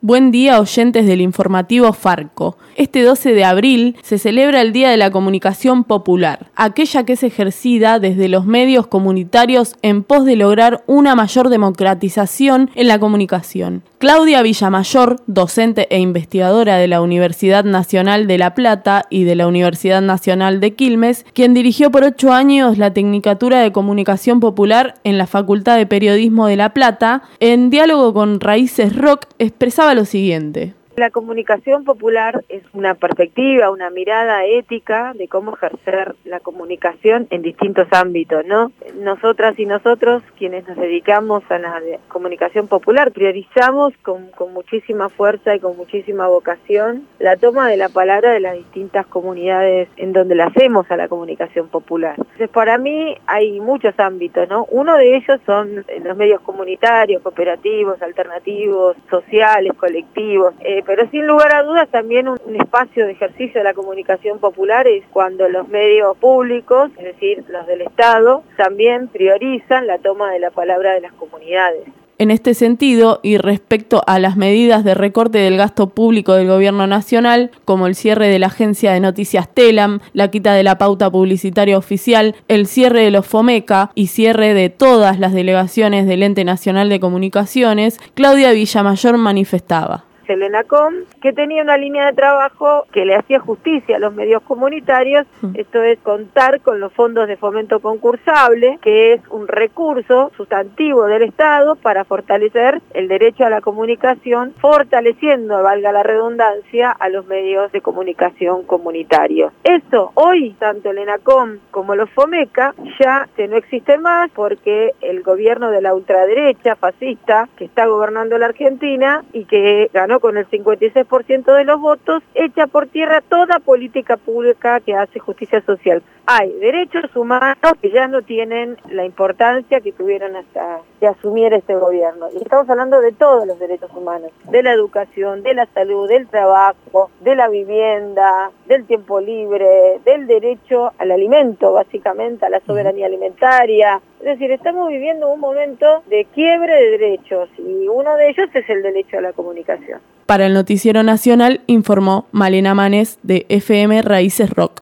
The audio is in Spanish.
Buen día oyentes del informativo Farco. Este 12 de abril se celebra el Día de la Comunicación Popular, aquella que es ejercida desde los medios comunitarios en pos de lograr una mayor democratización en la comunicación. Claudia Villamayor, docente e investigadora de la Universidad Nacional de La Plata y de la Universidad Nacional de Quilmes, quien dirigió por ocho años la Tecnicatura de Comunicación Popular en la Facultad de Periodismo de La Plata, en diálogo con Raíces Rock expresaba lo siguiente. La comunicación popular es una perspectiva, una mirada ética de cómo ejercer la comunicación en distintos ámbitos, ¿no? Nosotras y nosotros, quienes nos dedicamos a la comunicación popular, priorizamos con, muchísima fuerza y con muchísima vocación la toma de la palabra de las distintas comunidades en donde la hacemos a la comunicación popular. Entonces, para mí hay muchos ámbitos, ¿no? Uno de ellos son los medios comunitarios, cooperativos, alternativos, sociales, colectivos. Eh, pero sin lugar a dudas también un, espacio de ejercicio de la comunicación popular es cuando los medios públicos, es decir, los del Estado, también priorizan la toma de la palabra de las comunidades. En este sentido, y respecto a las medidas de recorte del gasto público del Gobierno Nacional, como el cierre de la agencia de noticias TELAM, la quita de la pauta publicitaria oficial, el cierre de los FOMECA y cierre de todas las delegaciones del Ente Nacional de Comunicaciones, Claudia Villamayor manifestaba el ENACOM, que tenía una línea de trabajo que le hacía justicia a los medios comunitarios, mm. esto es contar con los fondos de fomento concursable, que es un recurso sustantivo del Estado para fortalecer el derecho a la comunicación, fortaleciendo, valga la redundancia, a los medios de comunicación comunitarios. Eso hoy, tanto el ENACOM como los FOMECA, ya no existe más porque el gobierno de la ultraderecha fascista que está gobernando la Argentina y que ganó con el 56% de los votos, echa por tierra toda política pública que hace justicia social. Hay derechos humanos que ya no tienen la importancia que tuvieron hasta de asumir este gobierno. Y estamos hablando de todos los derechos humanos, de la educación, de la salud, del trabajo, de la vivienda, del tiempo libre, del derecho al alimento, básicamente, a la soberanía alimentaria. Es decir, estamos viviendo un momento de quiebre de derechos y uno de ellos es el derecho a la comunicación. Para el Noticiero Nacional informó Malena Manes de FM Raíces Rock.